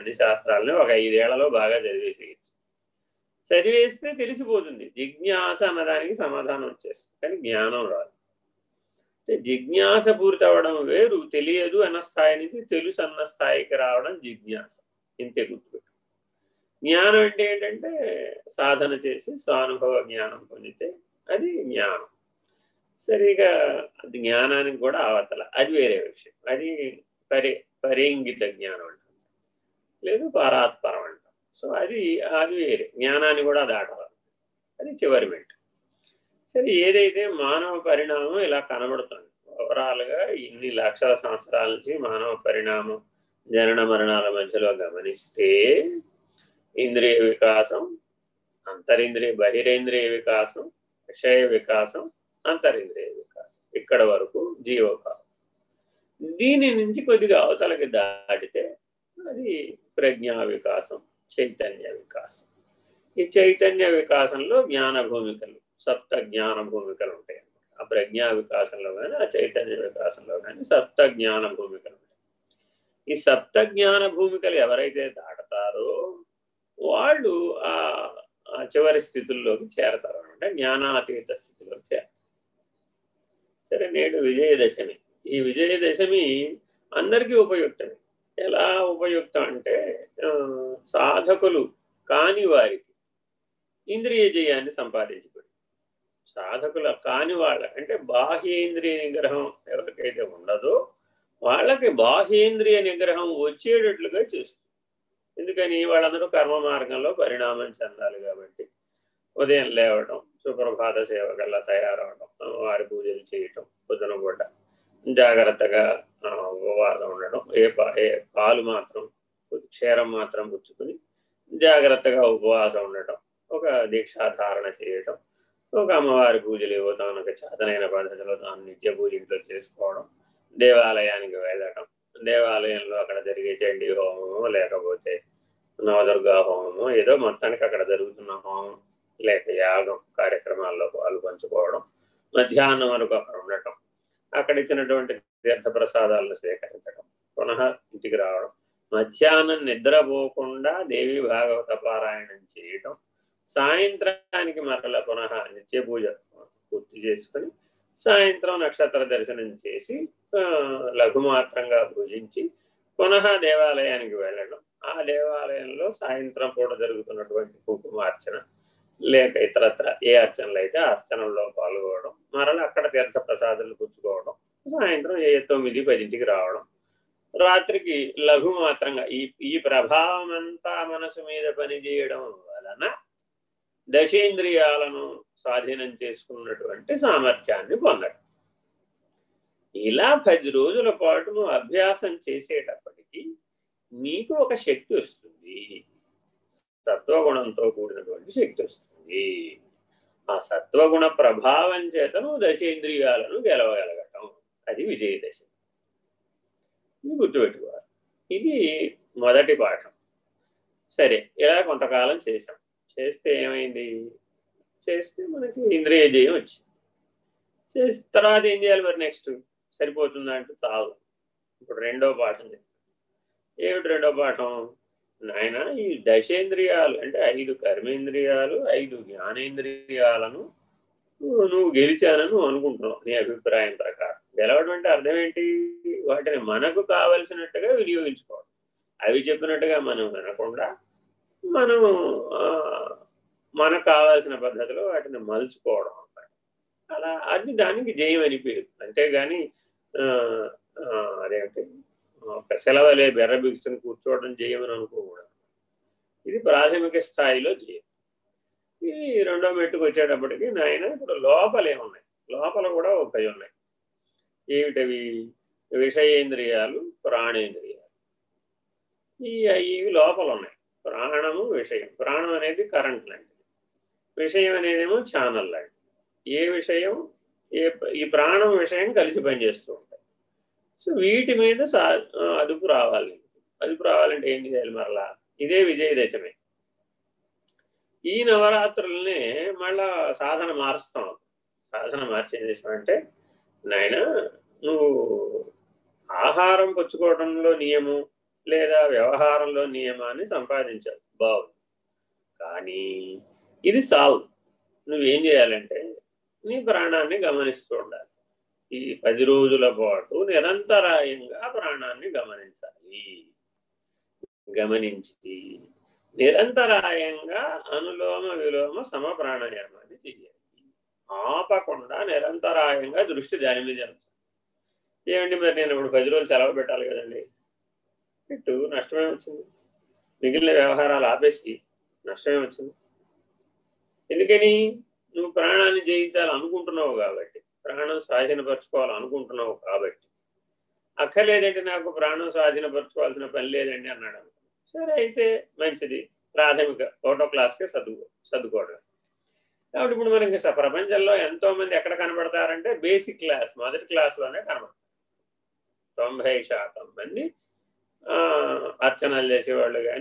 అన్ని శాస్త్రాలని ఒక ఐదేళ్ళలో బాగా చదివేసేయచ్చు చదివేస్తే తెలిసిపోతుంది. జిజ్ఞాస అన్నదానికి సమాధానం వచ్చేస్తుంది. కానీ జ్ఞానం రాదు. జిజ్ఞాస పూర్తి అవ్వడం వేరు తెలియదు అన్న స్థాయి నుంచి తెలుసు అన్న స్థాయికి రావడం జిజ్ఞాస. ఇంతే గుర్తుపెట్టు జ్ఞానం అంటే ఏంటంటే సాధన చేసి స్వానుభవ జ్ఞానం పొందితే అది జ్ఞానం. సరిగా జ్ఞానానికి కూడా అవతల. అది వేరే విషయం. అది పరి పరేంగిత జ్ఞానం అంటారు. లేదు పరాత్పరం అంటాం. సో అది అది వేరే. జ్ఞానాన్ని కూడా దాటాలి అది చివరి మెట్టు సరే ఏదైతే మానవ పరిణామం ఇలా కనబడుతుంది ఓవరాల్గా ఇన్ని లక్షల సంవత్సరాల నుంచి మానవ పరిణామం జనన మరణాల మధ్యలో గమనిస్తే ఇంద్రియ వికాసం అంతరింద్రియ బహిరేంద్రియ వికాసం విషయ వికాసం అంతరింద్రియ వికాసం. ఇక్కడ వరకు జీవకాలం దీని నుంచి కొద్దిగా అవతలకి దాటితే అది ప్రజ్ఞా వికాసం చైతన్య వికాసం ఈ చైతన్య వికాసంలో జ్ఞాన భూమికలు సప్త జ్ఞాన భూమికలు ఉంటాయి. ఆ ప్రజ్ఞా వికాసంలో కానీ ఆ చైతన్య వికాసంలో కానీ సప్త జ్ఞాన భూమికలు ఉంటాయి. ఈ సప్త జ్ఞాన భూమికలు ఎవరైతే దాటతారో వాళ్ళు ఆ చివరి స్థితుల్లోకి చేరతారు అనమాట. జ్ఞానాతీత స్థితిలోకి చేరతారు. సరే నేడు విజయదశమి. ఈ విజయదశమి అందరికీ ఉపయుక్తమే. ఎలా ఉపయుక్తం అంటే సాధకులు కాని వారికి ఇంద్రియ జయాన్ని సంపాదించుకుని సాధకుల కాని వాళ్ళ అంటే బాహ్యేంద్రియ నిగ్రహం ఎవరికైతే ఉండదో వాళ్ళకి బాహ్యేంద్రియ నిగ్రహం వచ్చేటట్లుగా చేస్తుంది. ఎందుకని? వాళ్ళందరూ కర్మ మార్గంలో పరిణామం చెందాలి కాబట్టి ఉదయం లేవటం సుప్రభాత సేవకల్లా తయారవడం వారి పూజలు చేయటం పొద్దున పూట జాగ్రత్తగా ఉపవాసం ఉండడం ఏ పా ఏ పాలు మాత్రం క్షీరం మాత్రం పుచ్చుకుని జాగ్రత్తగా ఉపవాసం ఉండటం ఒక దీక్షాధారణ చేయటం ఒక అమ్మవారి పూజలు ఏవో తాను చేతనైన పద్ధతిలో తాను నిత్య పూజ ఇంట్లో చేసుకోవడం దేవాలయానికి వెళ్ళటం దేవాలయంలో అక్కడ జరిగే చండీ హోమము లేకపోతే నవదుర్గా హోమము ఏదో మొత్తానికి అక్కడ జరుగుతున్న హోమం లేక యాగం కార్యక్రమాల్లో పాలు పంచుకోవడం మధ్యాహ్నం వరకు అక్కడ ఉండటం అక్కడ ఇచ్చినటువంటి తీర్థప్రసాదాలను స్వీకరించడం పునః ఇంటికి రావడం. మధ్యాహ్నం నిద్రపోకుండా దేవి భాగవత పారాయణం చేయటం. సాయంత్రానికి మరల పునః నిత్య పూజ పూర్తి చేసుకొని సాయంత్రం నక్షత్ర దర్శనం చేసి లఘుమాత్రంగా పూజించి పునః దేవాలయానికి వెళ్ళడం. ఆ దేవాలయంలో సాయంత్రం పూట జరుగుతున్నటువంటి కుంకుమార్చన లేక ఇతరత్ర ఏ అర్చనలు అయితే అర్చనల్లో పాల్గొనడం. మరలా అక్కడ తీర్థ ప్రసాదాలు పుచ్చుకోవడం. సాయంత్రం ఏ తొమ్మిది పదింటికి రావడం. రాత్రికి లఘు మాత్రంగా. ఈ ఈ ప్రభావం అంతా మనసు మీద పనిచేయడం వలన దశేంద్రియాలను స్వాధీనం చేసుకున్నటువంటి సామర్థ్యాన్ని పొందడం. ఇలా పది రోజుల పాటు నువ్వు అభ్యాసం చేసేటప్పటికీ నీకు ఒక శక్తి వస్తుంది. సత్వగుణంతో కూడినటువంటి శక్తి వస్తుంది. ఆ సత్వగుణ ప్రభావం చేత నువ్వు దశేంద్రియాలను గెలవగలగటం. అది విజయదశ ఇది గుర్తుపెట్టుకోవాలి. ఇది మొదటి పాఠం. సరే ఇలా కొంతకాలం చేసాం చేస్తే ఏమైంది? చేస్తే మనకి ఇంద్రియ జయం వచ్చింది. చేసి తర్వాత ఏం చేయాలి మరి నెక్స్ట్ సరిపోతుందా అంటే చాలు. ఇప్పుడు రెండో పాఠం ఏమిటి రెండో పాఠం? నాయన ఈ దశేంద్రియాలు అంటే ఐదు కర్మేంద్రియాలు ఐదు జ్ఞానేంద్రియాలను నువ్వు గెలిచానని అనుకుంటున్నావు నీ అభిప్రాయం ప్రకారం. గెలవడం అంటే అర్థం ఏంటి? వాటిని మనకు కావలసినట్టుగా వినియోగించుకోవడం. అవి చెప్పినట్టుగా మనం వినకుండా మనం మనకు కావాల్సిన పద్ధతిలో వాటిని మలుచుకోవడం అన్నమాట. అలా అది దానికి జయం అని పేరు. అంతేగాని అదేంటి ఒక సెలవలే బెర్ర బిగుసుని కూర్చోవడం జయమని అనుకోకూడదు. ఇది ప్రాథమిక స్థాయిలో జయం. ఈ రెండో మెట్టుకు వచ్చేటప్పటికి నాయన ఇప్పుడు లోపలే ఉన్నాయి లోపల కూడా ఒక ఉన్నాయి. ఏమిటవి? విషయేంద్రియాలు ప్రాణేంద్రియాలు. ఈ ఇవి లోపల ఉన్నాయి ప్రాణము విషయం. ప్రాణం అనేది కరెంట్ లాంటిది విషయం అనేదేమో ఛానల్ లాంటిది ఏ విషయం ఏ ఈ ప్రాణం విషయం కలిసి పనిచేస్తూ ఉంటాయి. సో వీటి మీద సా అదుపు రావాలి. అదుపు రావాలంటే ఏం చేయాలి మరలా? ఇదే విజయదశమే. ఈ నవరాత్రులనే మళ్ళా సాధన మారుస్తాం. సాధన మార్చి ఏం చేసామంటే నాయన నువ్వు ఆహారం పుచ్చుకోవడంలో నియమం లేదా వ్యవహారంలో నియమాన్ని సంపాదించాలి. బాగుంది. కానీ ఇది సాల్వ్. నువ్వేం చేయాలంటే నీ ప్రాణాన్ని గమనిస్తూ ఉండాలి. ఈ పది రోజుల పాటు నిరంతరాయంగా ప్రాణాన్ని గమనించాలి. గమనించి నిరంతరాయంగా అనులోమ విలోమ సమ ప్రాణాయామాన్ని చేయాలి. ఆపకుండా నిరంతరాయంగా దృష్టి దాని మీద ఏమండి మరి నేను ఇప్పుడు పది రోజులు సెలవు పెట్టాలి కదండి. పెట్టు నష్టమే వచ్చింది. మిగిలిన వ్యవహారాలు ఆపేసి నష్టమే వచ్చింది. ఎందుకని? నువ్వు ప్రాణాన్ని జయించాలి అనుకుంటున్నావు కాబట్టి ప్రాణం స్వాధీనపరచుకోవాలి అనుకుంటున్నావు కాబట్టి. అక్కర్లేదంటే నాకు ప్రాణం స్వాధీనపరచుకోవాల్సిన పని లేదండి అన్నాడు సరే అయితే మంచిది. ప్రాథమిక ఒకటో క్లాస్కే చదువు చదువుకోవడం కాబట్టి ఇప్పుడు మనకి ప్రపంచంలో ఎంతో మంది ఎక్కడ కనబడతారంటే బేసిక్ క్లాస్ మొదటి క్లాస్లోనే కనబడతారు. తొంభై శాతం మంది అర్చనలు చేసేవాళ్ళు. కానీ